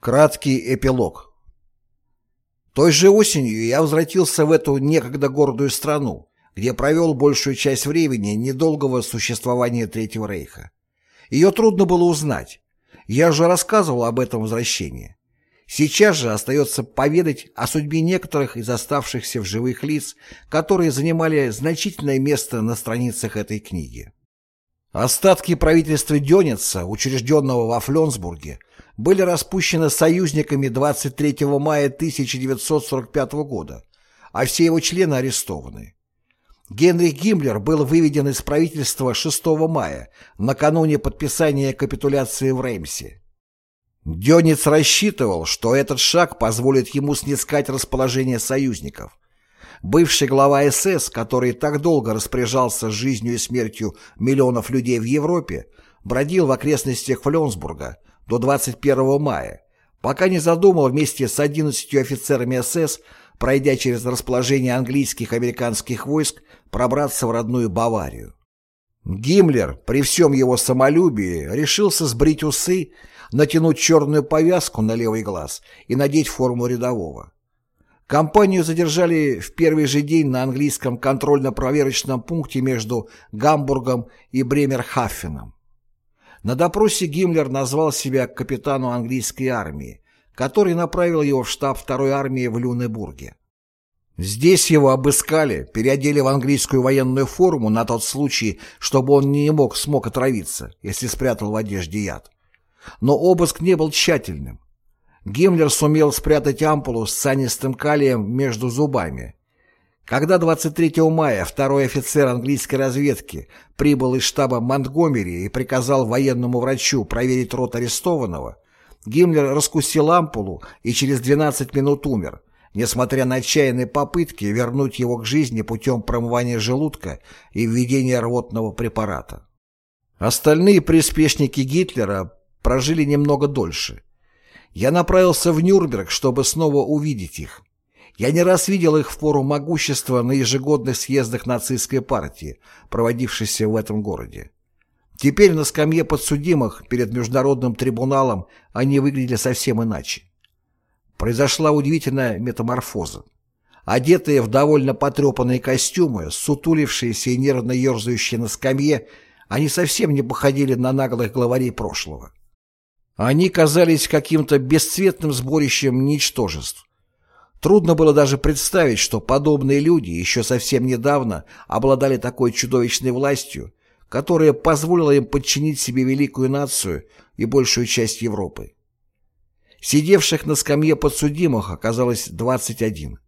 Краткий эпилог. Той же осенью я возвратился в эту некогда гордую страну, где провел большую часть времени недолгого существования Третьего Рейха. Ее трудно было узнать. Я уже рассказывал об этом возвращении. Сейчас же остается поведать о судьбе некоторых из оставшихся в живых лиц, которые занимали значительное место на страницах этой книги. Остатки правительства Дёница, учрежденного во Фленсбурге, были распущены союзниками 23 мая 1945 года, а все его члены арестованы. Генрих Гиммлер был выведен из правительства 6 мая, накануне подписания капитуляции в Реймсе. Дёниц рассчитывал, что этот шаг позволит ему снискать расположение союзников. Бывший глава СС, который так долго распоряжался жизнью и смертью миллионов людей в Европе, бродил в окрестностях Фленсбурга, до 21 мая, пока не задумал вместе с 11 офицерами СС, пройдя через расположение английских и американских войск, пробраться в родную Баварию. Гиммлер, при всем его самолюбии, решился сбрить усы, натянуть черную повязку на левый глаз и надеть форму рядового. Компанию задержали в первый же день на английском контрольно-проверочном пункте между Гамбургом и Бремерхафеном. На допросе Гиммлер назвал себя капитану английской армии, который направил его в штаб второй армии в Люнебурге. Здесь его обыскали, переодели в английскую военную форму на тот случай, чтобы он не мог смог отравиться, если спрятал в одежде яд. Но обыск не был тщательным. Гиммлер сумел спрятать ампулу с цианистым калием между зубами, когда 23 мая второй офицер английской разведки прибыл из штаба Монтгомери и приказал военному врачу проверить рот арестованного, Гиммлер раскусил ампулу и через 12 минут умер, несмотря на отчаянные попытки вернуть его к жизни путем промывания желудка и введения рвотного препарата. Остальные приспешники Гитлера прожили немного дольше. Я направился в Нюрнберг, чтобы снова увидеть их. Я не раз видел их в пору могущества на ежегодных съездах нацистской партии, проводившейся в этом городе. Теперь на скамье подсудимых перед международным трибуналом они выглядели совсем иначе. Произошла удивительная метаморфоза. Одетые в довольно потрепанные костюмы, сутулившиеся и нервно ерзающие на скамье, они совсем не походили на наглых главарей прошлого. Они казались каким-то бесцветным сборищем ничтожеств. Трудно было даже представить, что подобные люди еще совсем недавно обладали такой чудовищной властью, которая позволила им подчинить себе великую нацию и большую часть Европы. Сидевших на скамье подсудимых оказалось 21.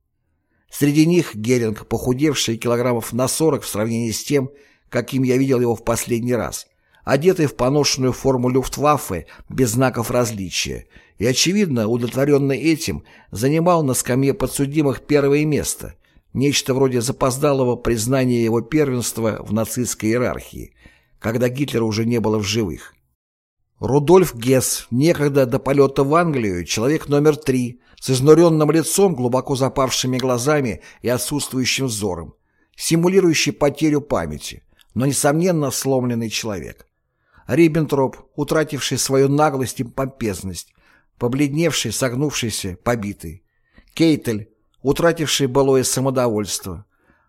Среди них Геринг, похудевший килограммов на 40 в сравнении с тем, каким я видел его в последний раз, одетый в поношенную форму Люфтваффе без знаков различия и, очевидно, удовлетворенный этим, занимал на скамье подсудимых первое место, нечто вроде запоздалого признания его первенства в нацистской иерархии, когда Гитлера уже не было в живых. Рудольф Гесс, некогда до полета в Англию, человек номер три, с изнуренным лицом, глубоко запавшими глазами и отсутствующим взором, симулирующий потерю памяти, но, несомненно, сломленный человек. Риббентроп, утративший свою наглость и помпезность, побледневший, согнувшийся, побитый. Кейтель, утративший былое самодовольство.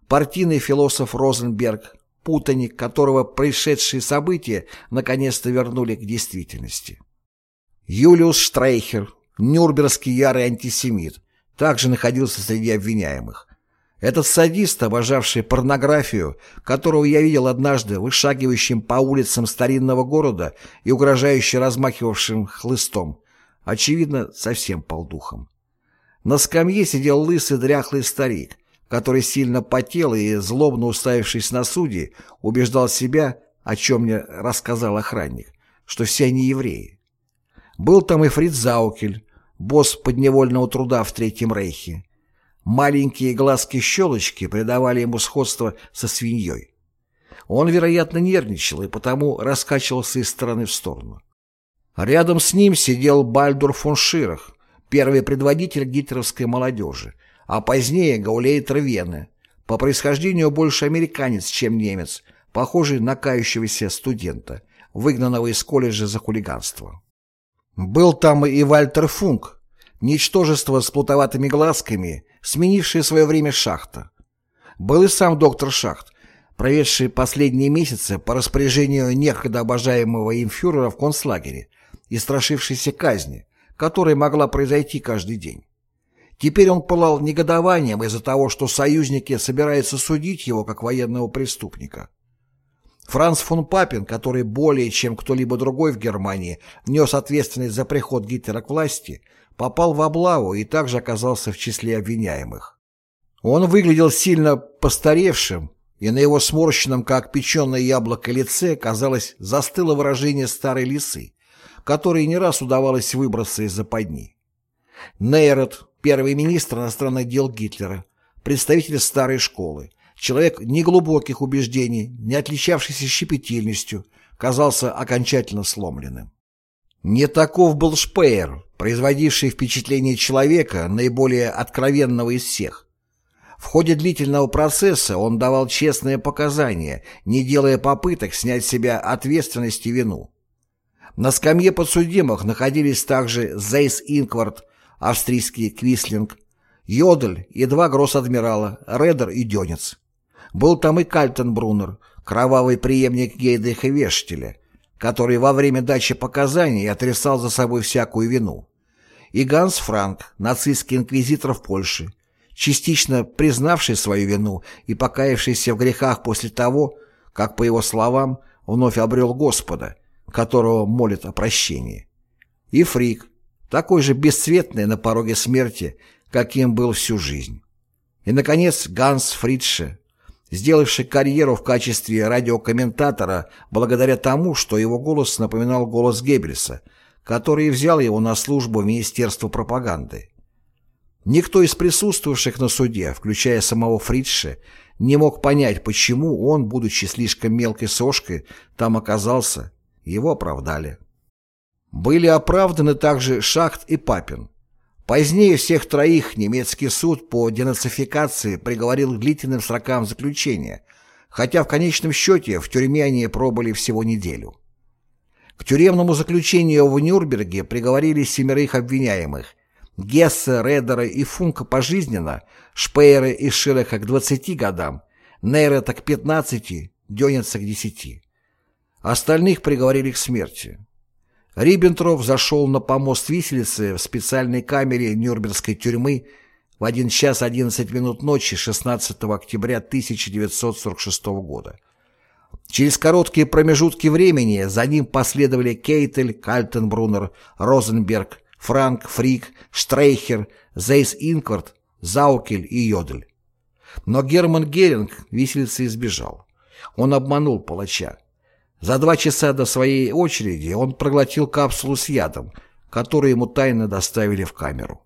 Партийный философ Розенберг, путаник, которого происшедшие события наконец-то вернули к действительности. Юлиус Штрейхер, нюрнбергский ярый антисемит, также находился среди обвиняемых. Этот садист, обожавший порнографию, которого я видел однажды вышагивающим по улицам старинного города и угрожающе размахивавшим хлыстом, очевидно, совсем полдухом. На скамье сидел лысый дряхлый старик, который сильно потел и, злобно уставившись на судьи, убеждал себя, о чем мне рассказал охранник, что все они евреи. Был там и Фриц Заукель, босс подневольного труда в Третьем Рейхе. Маленькие глазки-щелочки придавали ему сходство со свиньей. Он, вероятно, нервничал и потому раскачивался из стороны в сторону. Рядом с ним сидел Бальдур фон Ширах, первый предводитель гитлеровской молодежи, а позднее Гаулейтер Вены, по происхождению больше американец, чем немец, похожий на кающегося студента, выгнанного из колледжа за хулиганство. Был там и Вальтер Функ, ничтожество с плутоватыми глазками, сменившее свое время Шахта. Был и сам доктор Шахт, проведший последние месяцы по распоряжению некогда обожаемого им фюрера в концлагере и страшившейся казни, которая могла произойти каждый день. Теперь он пылал негодованием из-за того, что союзники собираются судить его как военного преступника. Франц фон Папин, который более чем кто-либо другой в Германии нес ответственность за приход Гитлера к власти, попал в облаву и также оказался в числе обвиняемых. Он выглядел сильно постаревшим, и на его сморщенном, как печеное яблоко, лице, казалось, застыло выражение старой лисы, которой не раз удавалось выбраться из западни. Нейрот, первый министр иностранных дел Гитлера, представитель старой школы, человек неглубоких убеждений, не отличавшийся щепетильностью, казался окончательно сломленным. Не таков был Шпеер, производивший впечатление человека, наиболее откровенного из всех. В ходе длительного процесса он давал честные показания, не делая попыток снять с себя ответственность и вину. На скамье подсудимых находились также Зейс Инквард, австрийский Квислинг, Йодель и два гросс-адмирала, Редер и Дёнец. Был там и Кальтенбруннер, кровавый преемник Гейдриха Вештеля, который во время дачи показаний отрицал за собой всякую вину. И Ганс Франк, нацистский инквизитор в Польше, частично признавший свою вину и покаявшийся в грехах после того, как, по его словам, вновь обрел Господа, которого молит о прощении. И Фрик, такой же бесцветный на пороге смерти, каким был всю жизнь. И, наконец, Ганс Фридше, сделавший карьеру в качестве радиокомментатора благодаря тому, что его голос напоминал голос Геббельса, который взял его на службу в Министерство пропаганды. Никто из присутствовавших на суде, включая самого Фридше, не мог понять, почему он, будучи слишком мелкой сошкой, там оказался. Его оправдали. Были оправданы также Шахт и Папин. Позднее всех троих немецкий суд по денацификации приговорил к длительным срокам заключения, хотя в конечном счете в тюрьме они пробыли всего неделю. К тюремному заключению в Нюрнберге приговорили семерых обвиняемых, Гесса, Редера и Функа пожизненно, Шпеера и Широка к 20 годам, Нейрета к 15, Дёница к 10. Остальных приговорили к смерти. Риббентроф зашел на помост виселицы в специальной камере Нюрнбергской тюрьмы в 1 час 11 минут ночи 16 октября 1946 года. Через короткие промежутки времени за ним последовали Кейтель, Кальтенбруннер, Розенберг, Франк, Фрик, Штрейхер, Зейс Инквард, Заукель и Йодель. Но Герман Геринг виселицы избежал. Он обманул палача. За два часа до своей очереди он проглотил капсулу с ядом, которую ему тайно доставили в камеру.